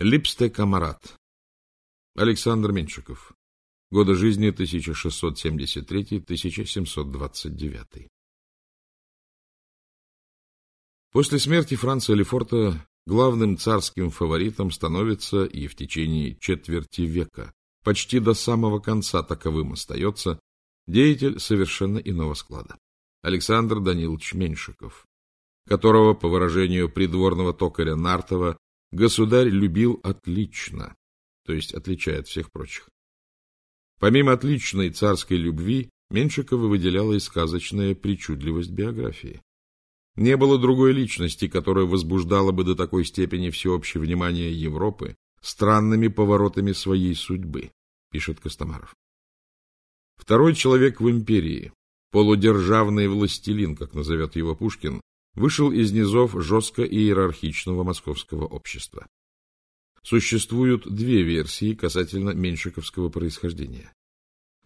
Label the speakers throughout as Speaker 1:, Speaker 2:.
Speaker 1: Липсте Камарат. Александр Меньшиков. Годы жизни 1673-1729. После смерти Франца Лефорта главным царским фаворитом становится и в течение четверти века, почти до самого конца таковым остается, деятель совершенно иного склада. Александр Данилович Меньшиков, которого, по выражению придворного токаря Нартова, государь любил отлично, то есть отличая от всех прочих. Помимо отличной царской любви, Меньшикова выделяла и сказочная причудливость биографии. Не было другой личности, которая возбуждала бы до такой степени всеобщее внимание Европы странными поворотами своей судьбы, пишет Костомаров. Второй человек в империи, полудержавный властелин, как назовет его Пушкин, вышел из низов жестко иерархичного московского общества. Существуют две версии касательно меньшиковского происхождения.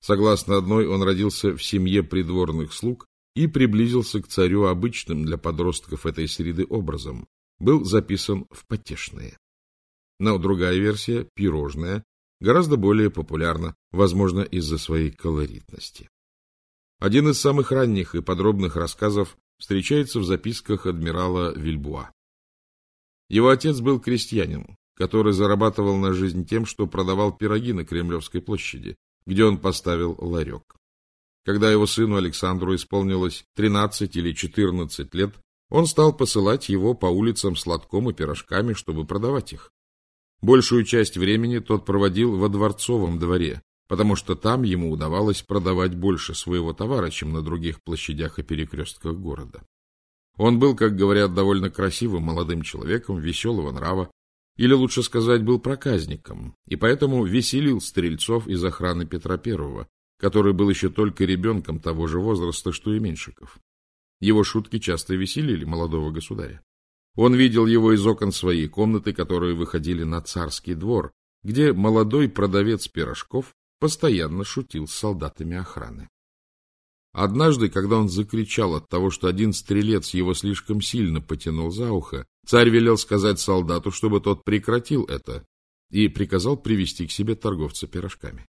Speaker 1: Согласно одной, он родился в семье придворных слуг и приблизился к царю обычным для подростков этой среды образом, был записан в потешные. Но другая версия, пирожная, гораздо более популярна, возможно, из-за своей колоритности. Один из самых ранних и подробных рассказов встречается в записках адмирала Вильбуа. Его отец был крестьянин, который зарабатывал на жизнь тем, что продавал пироги на Кремлевской площади, где он поставил ларек. Когда его сыну Александру исполнилось 13 или 14 лет, он стал посылать его по улицам с лотком и пирожками, чтобы продавать их. Большую часть времени тот проводил во дворцовом дворе, потому что там ему удавалось продавать больше своего товара, чем на других площадях и перекрестках города. Он был, как говорят, довольно красивым молодым человеком, веселого нрава, или, лучше сказать, был проказником, и поэтому веселил стрельцов из охраны Петра I, который был еще только ребенком того же возраста, что и Меньшиков. Его шутки часто веселили молодого государя. Он видел его из окон своей комнаты, которые выходили на царский двор, где молодой продавец пирожков постоянно шутил с солдатами охраны. Однажды, когда он закричал от того, что один стрелец его слишком сильно потянул за ухо, царь велел сказать солдату, чтобы тот прекратил это, и приказал привести к себе торговца пирожками.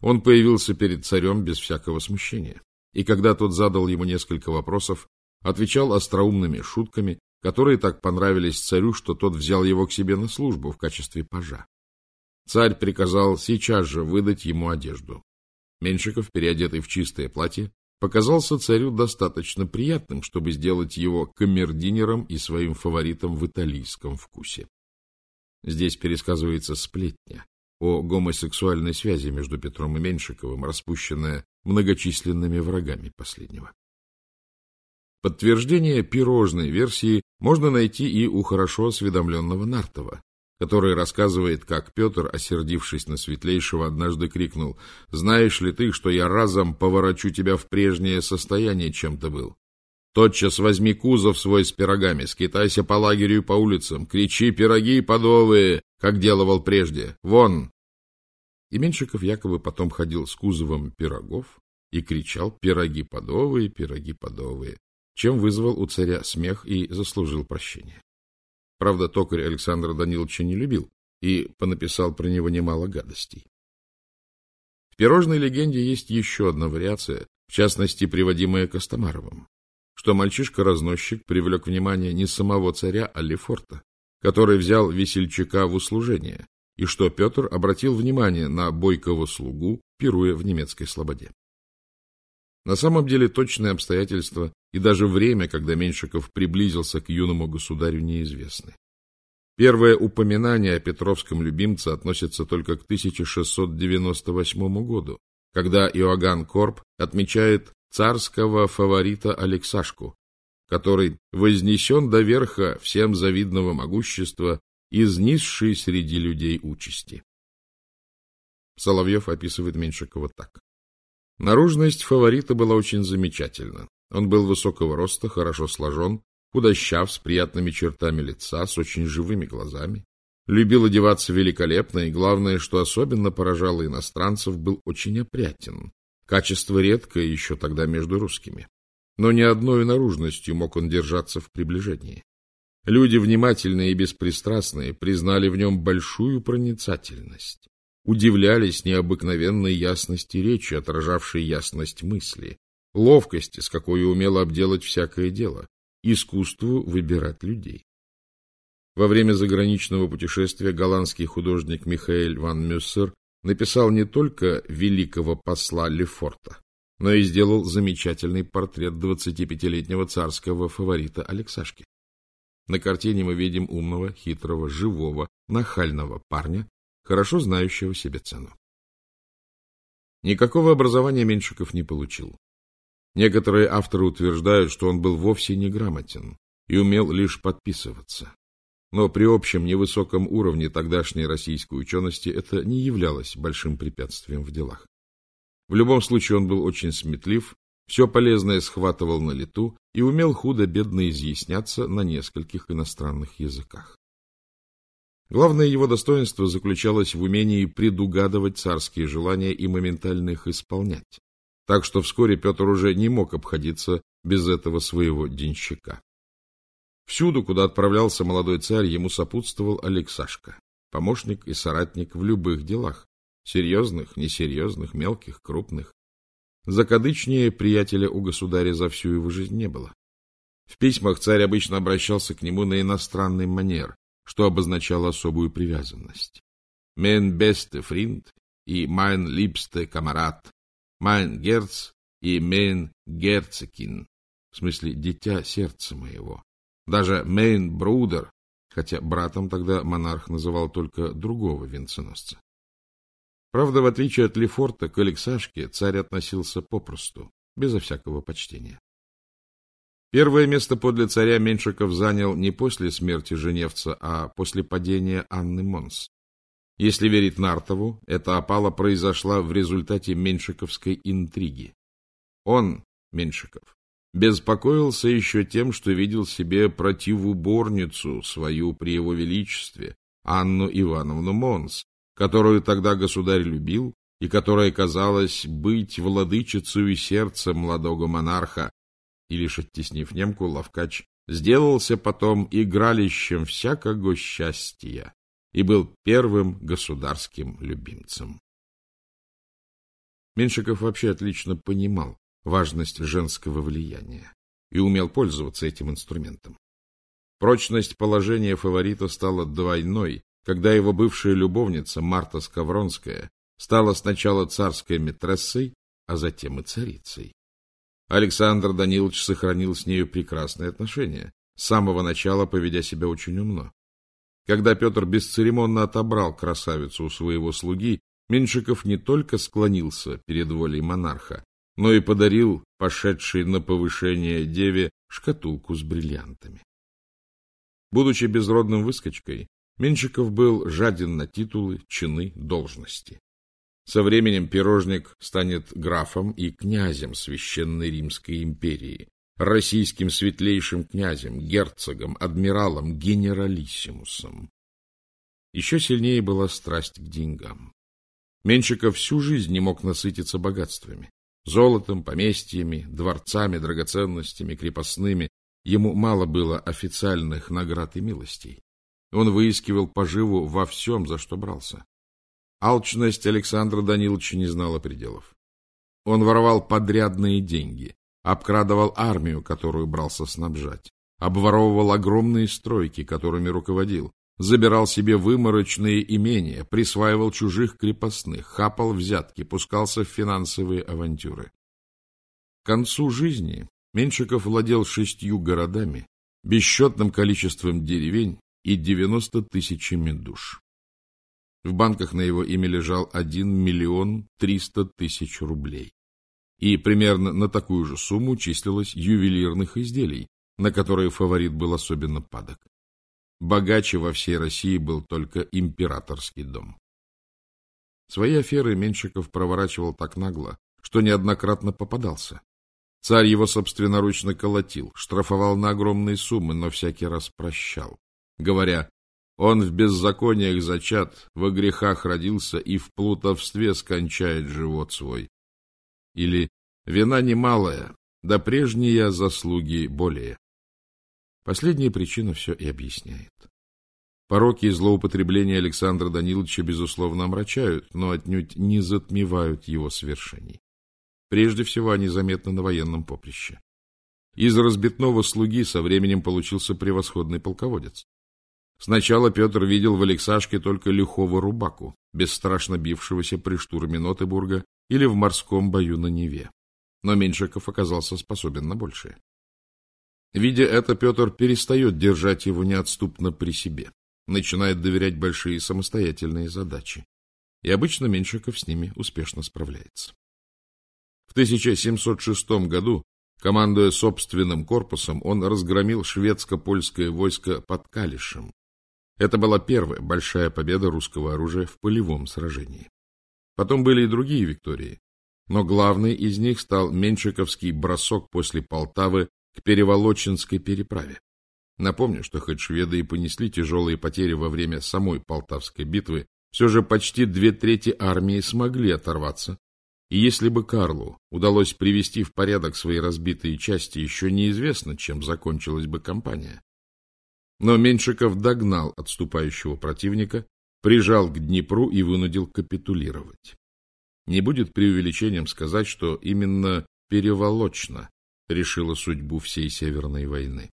Speaker 1: Он появился перед царем без всякого смущения, и когда тот задал ему несколько вопросов, отвечал остроумными шутками, которые так понравились царю, что тот взял его к себе на службу в качестве пажа. Царь приказал сейчас же выдать ему одежду. Меньшиков, переодетый в чистое платье, показался царю достаточно приятным, чтобы сделать его камердинером и своим фаворитом в итальянском вкусе. Здесь пересказывается сплетня, о гомосексуальной связи между Петром и Меньшиковым, распущенная многочисленными врагами последнего. Подтверждение пирожной версии можно найти и у хорошо осведомленного Нартова, который рассказывает, как Петр, осердившись на светлейшего, однажды крикнул «Знаешь ли ты, что я разом поворочу тебя в прежнее состояние, чем ты был? Тотчас возьми кузов свой с пирогами, скитайся по лагерю и по улицам, кричи пироги подовые, как делывал прежде. Вон!» И Меньшиков якобы потом ходил с кузовом пирогов и кричал «пироги подовые, пироги подовые», чем вызвал у царя смех и заслужил прощение. Правда, токарь Александра Даниловича не любил и понаписал про него немало гадостей. В пирожной легенде есть еще одна вариация, в частности, приводимая Костомаровым что мальчишка-разносчик привлек внимание не самого царя, а Лефорта, который взял весельчака в услужение, и что Петр обратил внимание на бойкого слугу, пируя в немецкой слободе. На самом деле точные обстоятельства и даже время, когда Меньшиков приблизился к юному государю, неизвестны. Первое упоминание о петровском любимце относится только к 1698 году, когда Иоганн Корп отмечает царского фаворита Алексашку, который вознесен до верха всем завидного могущества, изнисший среди людей участи. Соловьев описывает Меньшикова так. Наружность фаворита была очень замечательна. Он был высокого роста, хорошо сложен, худощав, с приятными чертами лица, с очень живыми глазами. Любил одеваться великолепно, и главное, что особенно поражало иностранцев, был очень опрятен, Качество редкое еще тогда между русскими. Но ни одной наружностью мог он держаться в приближении. Люди внимательные и беспристрастные признали в нем большую проницательность, удивлялись необыкновенной ясности речи, отражавшей ясность мысли, ловкости, с какой умело обделать всякое дело, искусству выбирать людей. Во время заграничного путешествия голландский художник Михаэль ван Мюссер написал не только великого посла Лефорта, но и сделал замечательный портрет 25-летнего царского фаворита Алексашки. На картине мы видим умного, хитрого, живого, нахального парня, хорошо знающего себе цену. Никакого образования Меньшиков не получил. Некоторые авторы утверждают, что он был вовсе не грамотен и умел лишь подписываться. Но при общем невысоком уровне тогдашней российской учености это не являлось большим препятствием в делах. В любом случае он был очень сметлив, все полезное схватывал на лету и умел худо-бедно изъясняться на нескольких иностранных языках. Главное его достоинство заключалось в умении предугадывать царские желания и моментально их исполнять. Так что вскоре Петр уже не мог обходиться без этого своего денщика. Всюду, куда отправлялся молодой царь, ему сопутствовал Алексашка, помощник и соратник в любых делах, серьезных, несерьезных, мелких, крупных. Закадычнее приятеля у государя за всю его жизнь не было. В письмах царь обычно обращался к нему на иностранный манер, что обозначало особую привязанность. «Mijn beste vriend» и «Mein liebste Kamerad», «Mein Herz» и «Mein Herzenkind», в смысле «дитя сердца моего». Даже «Mein Bruder», хотя братом тогда монарх называл только другого венценосца. Правда, в отличие от Лефорта, к Алексашке царь относился попросту, безо всякого почтения. Первое место подле царя Меншиков занял не после смерти Женевца, а после падения Анны Монс. Если верить Нартову, эта опала произошла в результате меньшиковской интриги. Он, Меншиков, беспокоился еще тем, что видел себе противуборницу свою при его величестве, Анну Ивановну Монс, которую тогда государь любил и которая казалась быть владычицей сердца молодого монарха, и лишь оттеснив немку, Лавкач сделался потом игралищем всякого счастья и был первым государским любимцем. Меншиков вообще отлично понимал важность женского влияния и умел пользоваться этим инструментом. Прочность положения фаворита стала двойной, когда его бывшая любовница Марта Скавронская стала сначала царской метрессой, а затем и царицей. Александр Данилович сохранил с нею прекрасные отношения, с самого начала поведя себя очень умно. Когда Петр бесцеремонно отобрал красавицу у своего слуги, Меньшиков не только склонился перед волей монарха, но и подарил пошедшей на повышение деве шкатулку с бриллиантами. Будучи безродным выскочкой, Меньшиков был жаден на титулы, чины, должности. Со временем пирожник станет графом и князем Священной Римской империи, российским светлейшим князем, герцогом, адмиралом, генералиссимусом. Еще сильнее была страсть к деньгам. Меньшиков всю жизнь не мог насытиться богатствами. Золотом, поместьями, дворцами, драгоценностями, крепостными. Ему мало было официальных наград и милостей. Он выискивал поживу во всем, за что брался. Алчность Александра Даниловича не знала пределов. Он воровал подрядные деньги, обкрадывал армию, которую брался снабжать, обворовывал огромные стройки, которыми руководил, забирал себе выморочные имения, присваивал чужих крепостных, хапал взятки, пускался в финансовые авантюры. К концу жизни Меньшиков владел шестью городами, бесчетным количеством деревень и девяносто тысячами душ. В банках на его имя лежал 1 миллион 300 тысяч рублей. И примерно на такую же сумму числилось ювелирных изделий, на которые фаворит был особенно падок. Богаче во всей России был только императорский дом. Свои аферы Менщиков проворачивал так нагло, что неоднократно попадался. Царь его собственноручно колотил, штрафовал на огромные суммы, но всякий раз прощал, говоря, он в беззакониях зачат, во грехах родился и в плутовстве скончает живот свой. Или «Вина немалая, да прежние заслуги более». Последняя причина все и объясняет. Пороки и злоупотребления Александра Даниловича, безусловно, омрачают, но отнюдь не затмевают его свершений. Прежде всего, они заметны на военном поприще. Из разбитного слуги со временем получился превосходный полководец. Сначала Петр видел в Алексашке только лихого рубаку, бесстрашно бившегося при штурме Нотебурга или в морском бою на Неве. Но Меньшиков оказался способен на большее. Видя это, Петр перестает держать его неотступно при себе начинает доверять большие самостоятельные задачи. И обычно Меньшиков с ними успешно справляется. В 1706 году, командуя собственным корпусом, он разгромил шведско-польское войско под Калишем. Это была первая большая победа русского оружия в полевом сражении. Потом были и другие виктории, но главной из них стал Меньшиковский бросок после Полтавы к Переволочинской переправе. Напомню, что хоть шведы и понесли тяжелые потери во время самой Полтавской битвы, все же почти две трети армии смогли оторваться. И если бы Карлу удалось привести в порядок свои разбитые части, еще неизвестно, чем закончилась бы кампания. Но Меньшиков догнал отступающего противника, прижал к Днепру и вынудил капитулировать. Не будет преувеличением сказать, что именно переволочно решила судьбу всей Северной войны.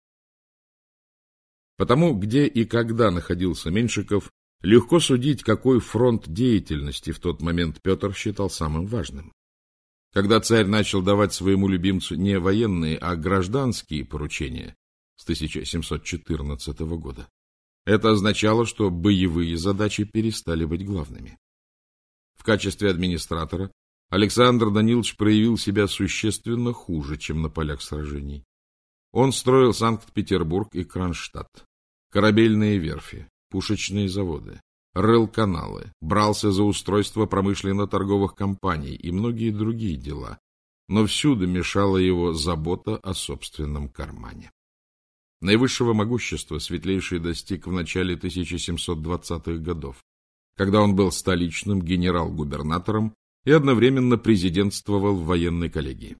Speaker 1: Потому где и когда находился Меньшиков, легко судить, какой фронт деятельности в тот момент Петр считал самым важным. Когда царь начал давать своему любимцу не военные, а гражданские поручения с 1714 года, это означало, что боевые задачи перестали быть главными. В качестве администратора Александр Данилович проявил себя существенно хуже, чем на полях сражений. Он строил Санкт-Петербург и Кронштадт корабельные верфи, пушечные заводы, рыл каналы, брался за устройство промышленно-торговых компаний и многие другие дела, но всюду мешала его забота о собственном кармане. Наивысшего могущества Светлейший достиг в начале 1720-х годов, когда он был столичным генерал-губернатором и одновременно президентствовал в военной коллегии.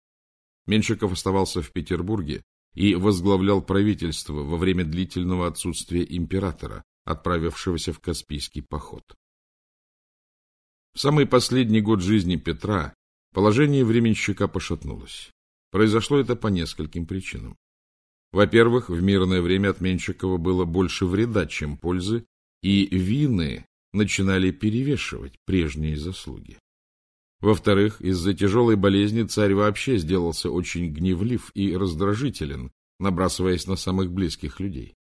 Speaker 1: Меньшиков оставался в Петербурге, и возглавлял правительство во время длительного отсутствия императора, отправившегося в Каспийский поход. В самый последний год жизни Петра положение временщика пошатнулось. Произошло это по нескольким причинам. Во-первых, в мирное время от Меньшикова было больше вреда, чем пользы, и вины начинали перевешивать прежние заслуги. Во-вторых, из-за тяжелой болезни царь вообще сделался очень гневлив и раздражителен, набрасываясь на самых близких людей.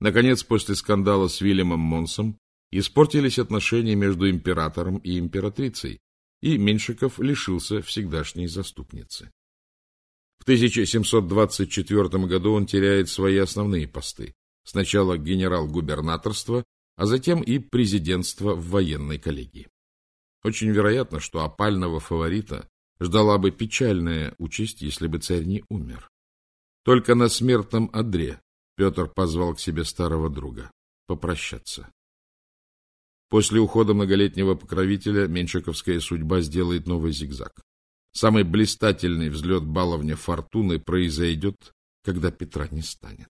Speaker 1: Наконец, после скандала с Вильямом Монсом испортились отношения между императором и императрицей, и Меньшиков лишился всегдашней заступницы. В 1724 году он теряет свои основные посты. Сначала генерал-губернаторство, а затем и президентство в военной коллегии. Очень вероятно, что опального фаворита ждала бы печальная участь, если бы царь не умер. Только на смертном одре Петр позвал к себе старого друга попрощаться. После ухода многолетнего покровителя меньшиковская судьба сделает новый зигзаг. Самый блистательный взлет баловня фортуны произойдет, когда Петра не станет.